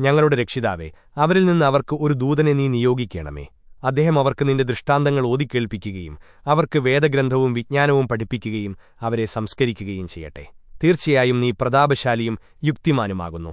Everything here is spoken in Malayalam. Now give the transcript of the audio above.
ഞങ്ങളുടെ രക്ഷിതാവേ അവരിൽ നിന്ന് അവർക്ക് ഒരു ദൂതനെ നീ നിയോഗിക്കണമേ. അദ്ദേഹം അവർക്ക് നിന്റെ ദൃഷ്ടാന്തങ്ങൾ ഓതിക്കേൾപ്പിക്കുകയും അവർക്ക് വേദഗ്രന്ഥവും വിജ്ഞാനവും പഠിപ്പിക്കുകയും അവരെ സംസ്കരിക്കുകയും ചെയ്യട്ടെ. തീർച്ചയായും നീ പ്രതാപശാലിയും യുക്തിമാനുമാകുന്നു.